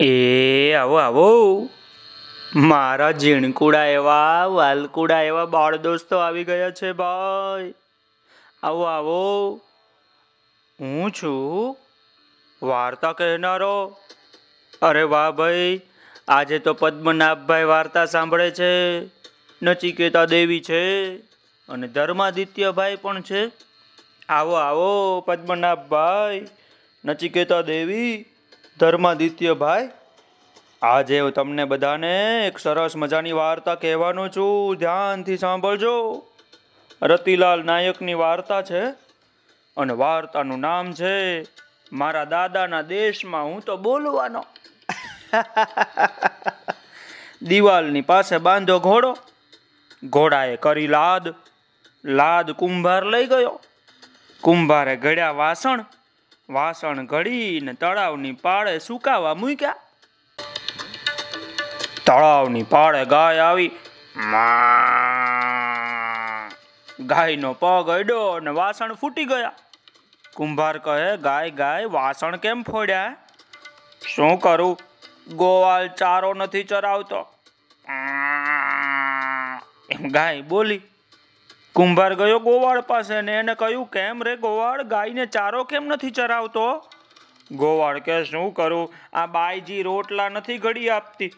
એ આવો આવો. મારા ઝીણકુડા એવા, વાલકુડા એવા બાળ દોસ્તો આવી ગયા છે ભાઈ. આવો આવો. હું છું વાર્તા કહેનારો. અરે વાહ ભાઈ, આજે તો પદ્મનાભભાઈ વાર્તા સાંભળે છે. નચિકેતા દેવી છે અને ધર્માદિત્યભાઈ પણ છે. આવો આવો, પદ્મનાભભાઈ, નચિકેતા દેવી. ધર્માદિત્યભાઈ આજે હું તમને બધાને એક સરસ મજાની વાર્તા કહેવાનો છું. ધ્યાનથી સાંભળજો. રતિલાલ નાયકની વાર્તા છે અને વાર્તાનું નામ છે મારા દાદાના દેશમાં હું તો બોલવાનો. દિવાલની પાસે બાંધો ઘોડો ઘોડાએ કરી લાદ. લાદ કુંભાર લઈ ગયો. કુંભારે ઘડ્યા વાસણ વાસણ ઘડીને તળાવની પાળે સુકાવા મૂક્યા. તળાવની પાળે ગાય આવી. ગાયનો પગ અડ્યો અને વાસણ ફૂટી ગયા. કુંભાર કહે, ગાય ગાય, વાસણ કેમ ફોડ્યા? શું કરું? ગોવાલ ચારો નથી ચરાવતો. ગાય બોલી કુંભાર ગયો ગોવાળ પાસે ને એને કહ્યું, કેમ રે ગોવાળ? ગાયને ચારો કેમ નથી ચરાવતો? ગોવાળ કે, શું કરું? આ બાઈજી રોટલા નથી ઘડી આપતી.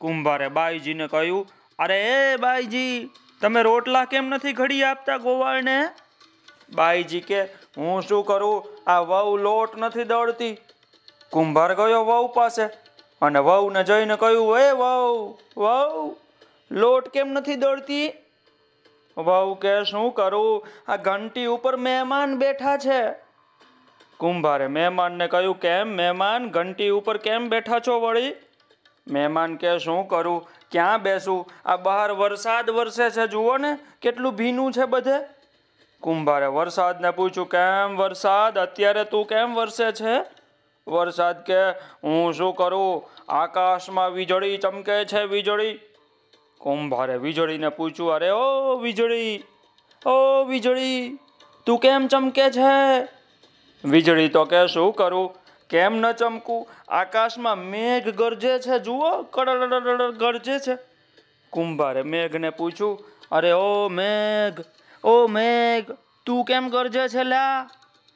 કુંભારે બાઈજીને કહ્યું, અરે એ બાઈજી તમે રોટલા કેમ નથી ઘડી આપતા ગોવાળને? બાઈજી કે, હું શું કરું? આ વહુ લોટ નથી દોડતી કુંભાર ગયો વહુ પાસે અને વહુને જઈને કહ્યું, એ વહુ વહુ, લોટ કેમ નથી દળતી? વહુ કે શું કરું? આ ઘંટી ઉપર મહેમાન બેઠા છે. કુંભારે મહેમાનને કહ્યું, કેમ મહેમાન? ઘંટી ઉપર કેમ બેઠા છો વળી? મહેમાન કે શું કરું? ક્યાં બેસું? આ બહાર વરસાદ વરસે છે, જુઓ ને, કેટલું ભીનું છે બધે. કુંભારે, વરસાદને પૂછ્યું, કેમ વરસાદ? અત્યારે તું કેમ વરસે છે? વરસાદ કે હું શું કરું? આકાશમાં વીજળી ચમકે છે, વીજળી. કુંભારે વીજળીને પૂછ્યું, અરે ઓ વીજળી ઓ વીજળી, તું કેમ ચમકે છે? વીજળી તો કે, શું કરું? કેમ ન ચમકું? આકાશમાં મેઘ ગરજે છે, જુઓ કડડ ગરજે છે. કુંભારે મેઘને પૂછ્યું, અરે ઓ મેઘ ઓ મેઘ, તું કેમ ગરજે છે લા?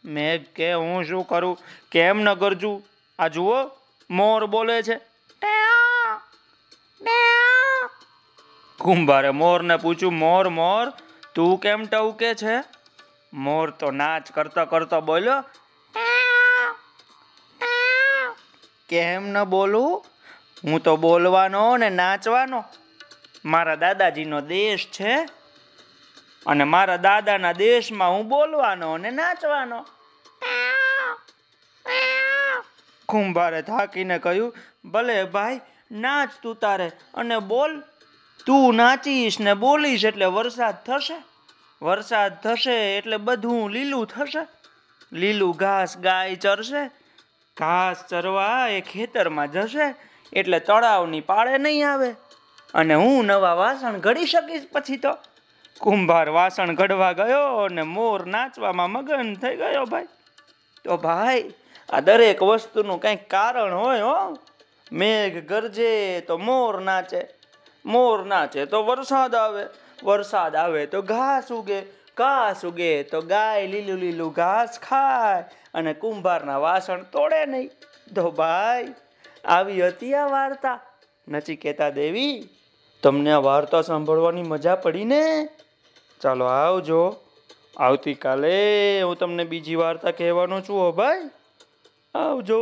મેઘ કે, હું શું કરું? કેમ ન ગરજું? આ જુઓ, મોર બોલે છે. કુંભારે મોરને પૂછ્યું, મોર મોર, તું કેમ ટવકે છે? મોર તો નાચ કરતો કરતો બોલ્યો, કેમ ન બોલું? હું તો બોલવાનો ને નાચવાનો. મારા દાદાજીનો દેશ છે અને મારા દાદાના દેશમાં હું બોલવાનો ને નાચવાનો. કુંભારે થાકીને કહ્યું, ભલે ભાઈ, નાચ તું તારે અને બોલ. તું નાચીશ ને બોલીશ એટલે વરસાદ થશે. વરસાદ થશે એટલે બધું લીલું થશે. લીલું ઘાસ ગાય ચરશે. ઘાસ ચરવા એ ખેતરમાં જશે એટલે તળાવની પાળે નહીં આવે. અને હું નવા વાસણ ઘડી શકીશ પછી તો. કુંભાર વાસણ ઘડવા ગયો અને મોર નાચવામાં મગન થઈ ગયો ભાઈ. તો ભાઈ, આ દરેક વસ્તુનું કંઈક કારણ હોય હો. મેઘ ગરજે તો મોર નાચે. મોર નાચે તો વરસાદ આવે વરસાદ આવે તો ઘાસ ઉગે ઘાસ ઉગે તો ગાય લીલું લીલું ઘાસ ખાય અને કુંભારના વાસણ તોડે નહીં. તો ભાઈ, આવી હતી આ વાર્તા નચિકેતા દેવી. તમને આ વાર્તા સાંભળવાની મજા પડી ને? ચાલો આવજો. આવતીકાલે હું તમને બીજી વાર્તા કહેવાનો છું હો ભાઈ. આવજો.